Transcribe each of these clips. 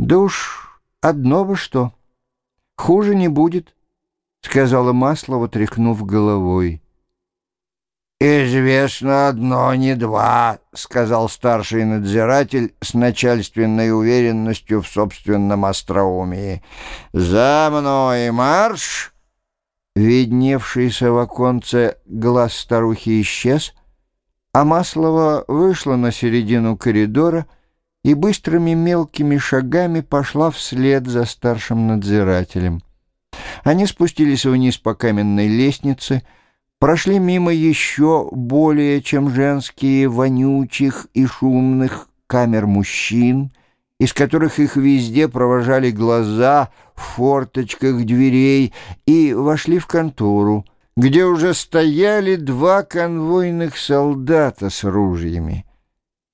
«Да уж одно бы что. Хуже не будет», — сказала Маслова, тряхнув головой. «Известно одно, не два», — сказал старший надзиратель с начальственной уверенностью в собственном остроумии. «За мной марш!» Видневшийся в оконце глаз старухи исчез, а Маслова вышла на середину коридора и быстрыми мелкими шагами пошла вслед за старшим надзирателем. Они спустились вниз по каменной лестнице, прошли мимо еще более чем женские вонючих и шумных камер мужчин, из которых их везде провожали глаза в форточках дверей, и вошли в контору, где уже стояли два конвойных солдата с ружьями.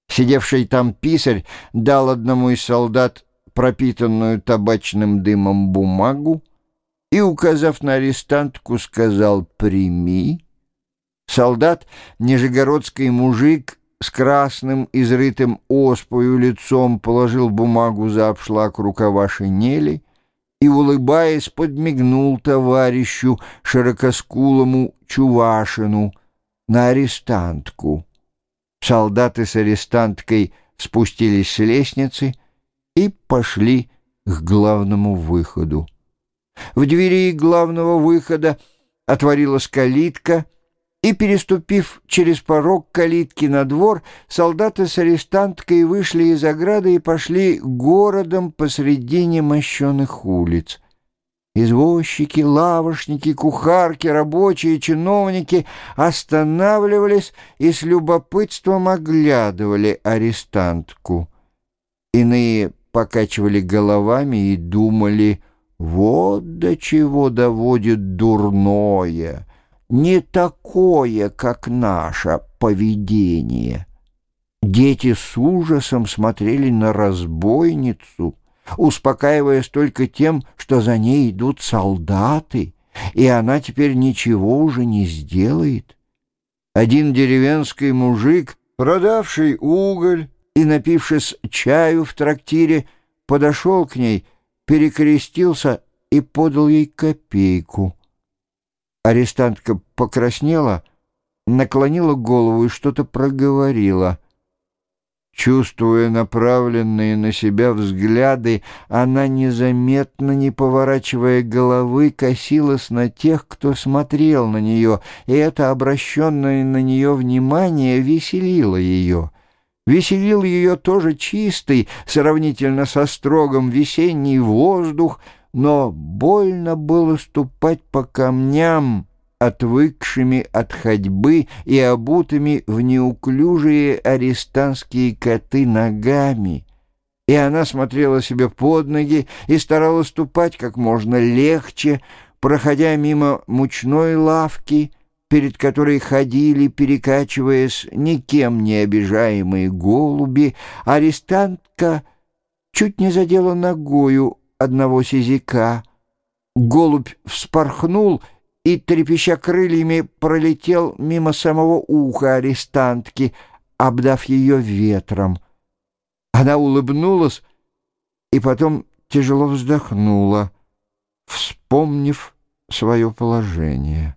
Сидевший там писарь дал одному из солдат пропитанную табачным дымом бумагу и, указав на арестантку, сказал «прими». Солдат, нижегородский мужик, с красным, изрытым оспою лицом положил бумагу за обшлаг рукава шинели и, улыбаясь, подмигнул товарищу, широкоскулому Чувашину, на арестантку. Солдаты с арестанткой спустились с лестницы и пошли к главному выходу. В двери главного выхода отворилась калитка — и, переступив через порог калитки на двор, солдаты с арестанткой вышли из ограды и пошли городом посредине мощенных улиц. Извозчики, лавошники, кухарки, рабочие, чиновники останавливались и с любопытством оглядывали арестантку. Иные покачивали головами и думали, вот до чего доводит дурное — не такое, как наше поведение. Дети с ужасом смотрели на разбойницу, успокаиваясь только тем, что за ней идут солдаты, и она теперь ничего уже не сделает. Один деревенский мужик, продавший уголь и напившись чаю в трактире, подошел к ней, перекрестился и подал ей копейку. Арестантка покраснела, наклонила голову и что-то проговорила. Чувствуя направленные на себя взгляды, она незаметно, не поворачивая головы, косилась на тех, кто смотрел на нее, и это обращенное на нее внимание веселило ее. Веселил ее тоже чистый, сравнительно со строгом весенний воздух — но больно было ступать по камням, отвыкшими от ходьбы и обутыми в неуклюжие арестантские коты ногами. И она смотрела себе под ноги и старалась ступать как можно легче, проходя мимо мучной лавки, перед которой ходили, перекачиваясь, никем не обижаемые голуби, арестантка чуть не задела ногою одного сизика. Голубь вспорхнул и, трепеща крыльями, пролетел мимо самого уха арестантки, обдав ее ветром. Она улыбнулась и потом тяжело вздохнула, вспомнив свое положение.